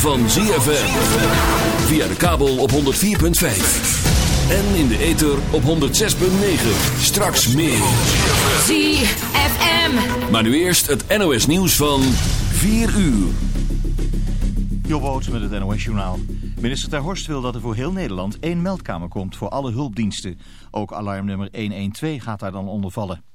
van ZFM. Via de kabel op 104.5. En in de ether op 106.9. Straks meer. ZFM. Maar nu eerst het NOS nieuws van 4 uur. Jobboot met het NOS Journaal. Minister Ter Horst wil dat er voor heel Nederland één meldkamer komt voor alle hulpdiensten. Ook alarmnummer 112 gaat daar dan onder vallen.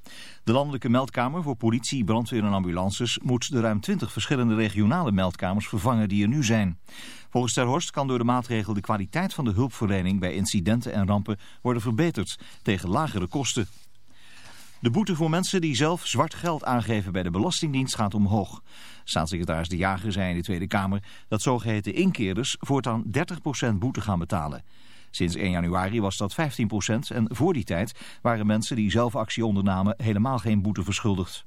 De landelijke meldkamer voor politie, brandweer en ambulances moet de ruim 20 verschillende regionale meldkamers vervangen die er nu zijn. Volgens Ter Horst kan door de maatregel de kwaliteit van de hulpverlening bij incidenten en rampen worden verbeterd tegen lagere kosten. De boete voor mensen die zelf zwart geld aangeven bij de Belastingdienst gaat omhoog. Staatssecretaris De Jager zei in de Tweede Kamer dat zogeheten inkeerders voortaan 30% boete gaan betalen. Sinds 1 januari was dat 15% en voor die tijd waren mensen die zelf actie ondernamen helemaal geen boete verschuldigd.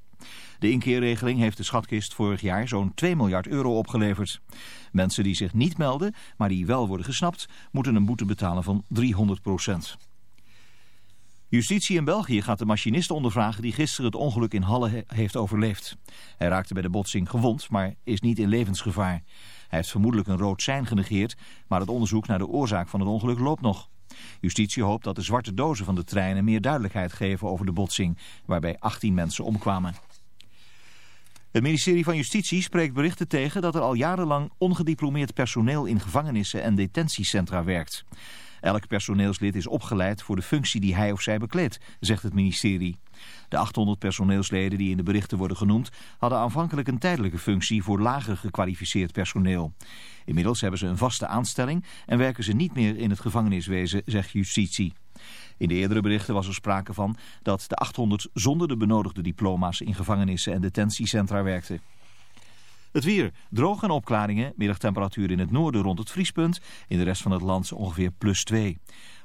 De inkeerregeling heeft de schatkist vorig jaar zo'n 2 miljard euro opgeleverd. Mensen die zich niet melden, maar die wel worden gesnapt, moeten een boete betalen van 300% Justitie in België gaat de machinist ondervragen die gisteren het ongeluk in Halle he- heeft overleefd. Hij raakte bij de botsing gewond, maar is niet in levensgevaar. Hij heeft vermoedelijk een rood sein genegeerd, maar het onderzoek naar de oorzaak van het ongeluk loopt nog. Justitie hoopt dat de zwarte dozen van de treinen meer duidelijkheid geven over de botsing, waarbij 18 mensen omkwamen. Het ministerie van Justitie spreekt berichten tegen dat er al jarenlang ongediplomeerd personeel in gevangenissen en detentiecentra werkt. Elk personeelslid is opgeleid voor de functie die hij of zij bekleedt, zegt het ministerie. De 800 personeelsleden die in de berichten worden genoemd hadden aanvankelijk een tijdelijke functie voor lager gekwalificeerd personeel. Inmiddels hebben ze een vaste aanstelling en werken ze niet meer in het gevangeniswezen, zegt justitie. In de eerdere berichten was er sprake van dat de 800 zonder de benodigde diploma's in gevangenissen en detentiecentra werkten. Het weer. Droog en opklaringen. Middagtemperatuur in het noorden rond het vriespunt. In de rest van het land ongeveer plus 2.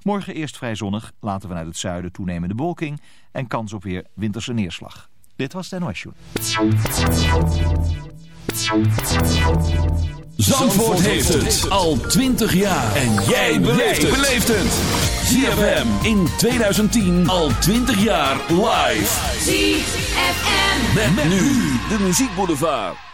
Morgen eerst vrij zonnig. Later vanuit het zuiden toenemende bewolking. En kans op weer winterse neerslag. Dit was de NOS Show. Zandvoort heeft het al 20 jaar. En jij beleeft het. ZFM in 2010 al 20 jaar live. ZFM. Met, nu de muziekboulevard.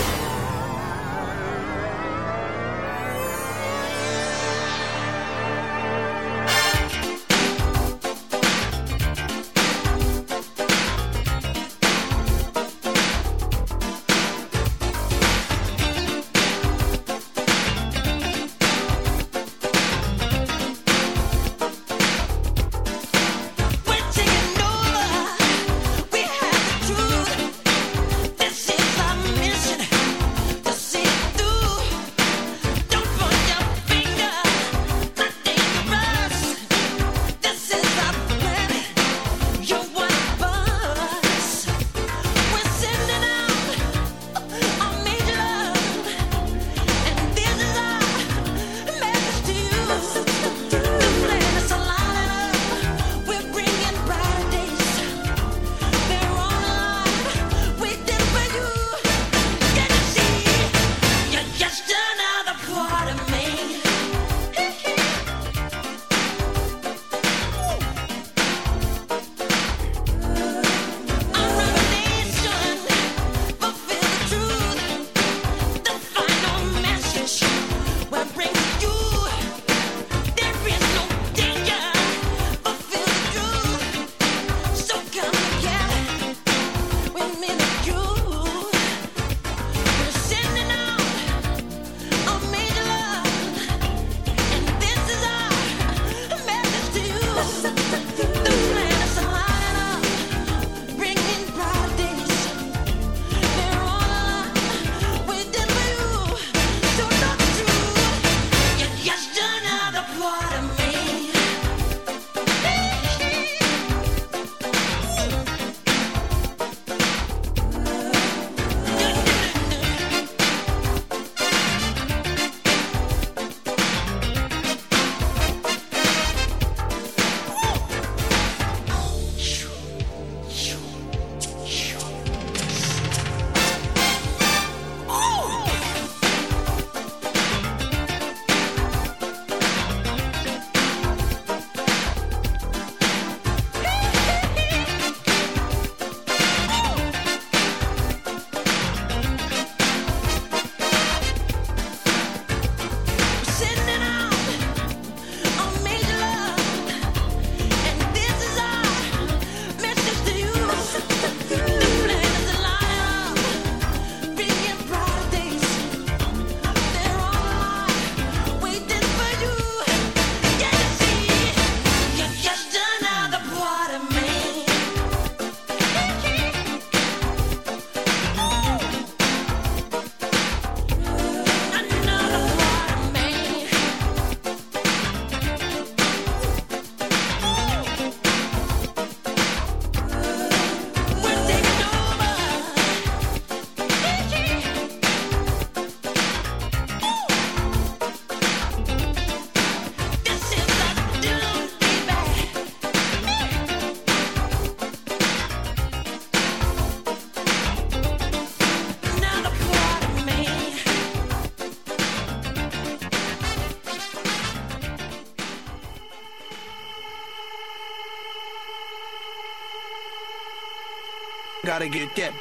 Gotta get that.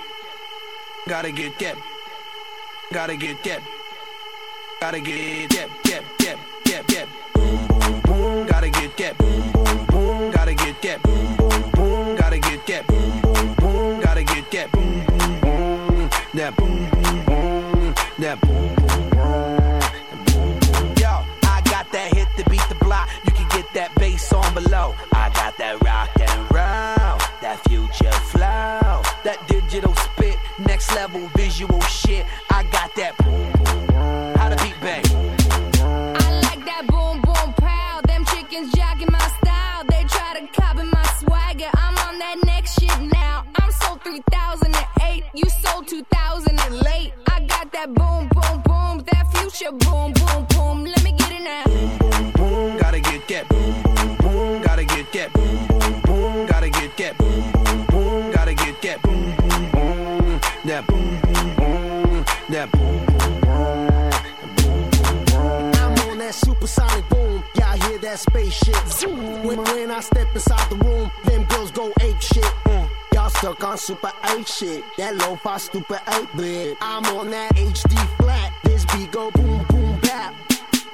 Gotta get that. Gotta get that. Gotta get that. Yep, yep, yep, yep. Boom, boom, boom. Gotta get that. Boom, boom, boom. Gotta get that. Boom, boom, boom. Gotta get that. Boom, boom, boom. Gotta get that. Boom, boom, boom. That boom, boom, boom. That boom. level visual shit. when, when I step inside the room, them girls go ape shit. Mm. Y'all stuck on super ape shit. That low fi stupid ape bit. I'm on that HD flat. This beat go boom boom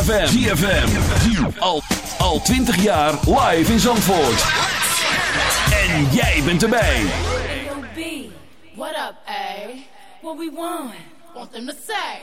ZFM. ZFM. Al, al 20 jaar live in Zandvoort. En jij bent erbij. What up, A? What we want? Want them to say.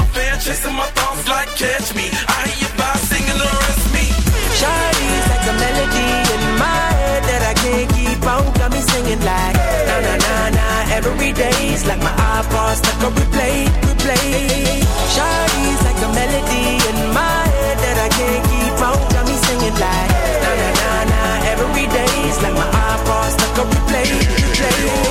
fan, chasing my thoughts like catch me. I hear you by singing the rest me. Shawty's like a melody in my head that I can't keep out. Got me singing like na na na na every day's like my iPod stuck on replay, replay. Shawty's like a melody in my head that I can't keep out. Got me singing like na na na na every day's like my iPod stuck on replay, replay.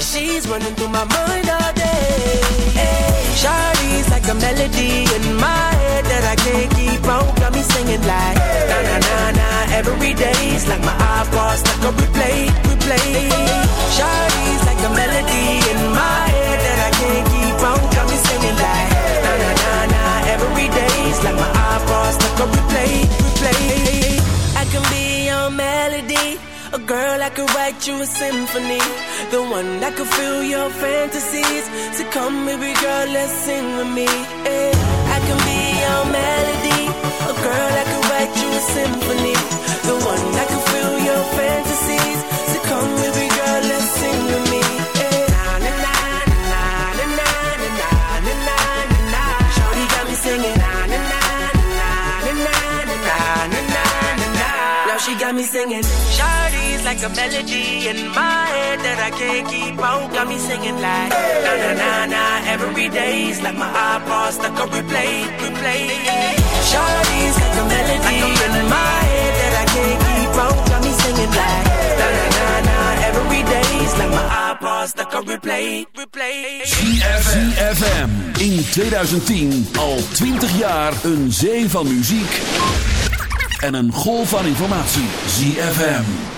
She's running through my mind all day. Hey, Shawty's like a melody in my head that I can't keep on. Got me singing like na na na na every day. It's like my eyeballs stuck write you a symphony. The one that could fill your fantasies. So come, baby girl, let's sing with me. eh. I can be your melody. A girl that could write you a symphony. The one that could fill your fantasies. So come, baby girl, let's sing with me. Na, na, na, na, na, na, na, na, na, na, na, got me singing. Na, na, na, na, na, na, na, na, na, na. Now she got me singing. Shawty's like a melody in my head that I can't keep out. Got me singing like na na na na. Every day's like my iPod stuck on replay, replay. Shawty's like a melody in my head that I can't keep out. Got me singing like na na na na. Every day's like my iPod stuck on replay, replay. ZFM. In 2010 al 20 jaar een zee van muziek en een golf van informatie. ZFM.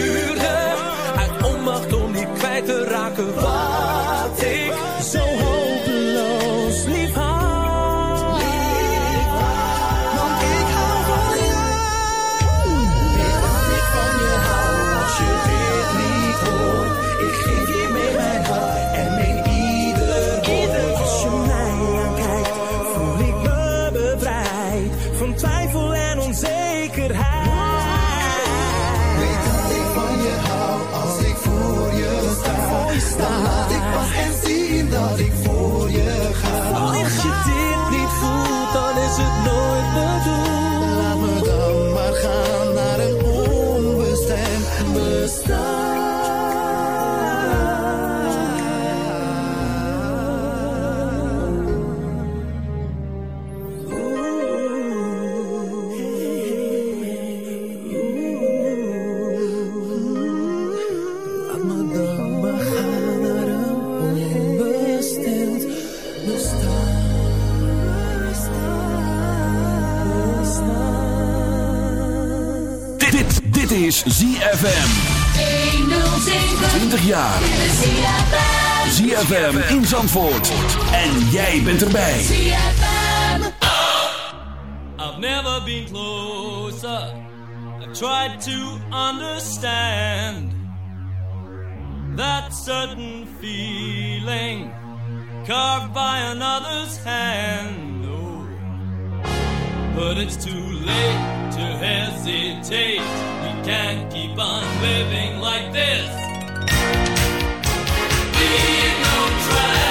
Te raken jaar. ZFM in Zandvoort. En jij bent erbij. I've never been closer. I've tried to understand that certain feeling carved by another's hand. Oh, but it's too late to hesitate. We can't keep on living like this. Christmas.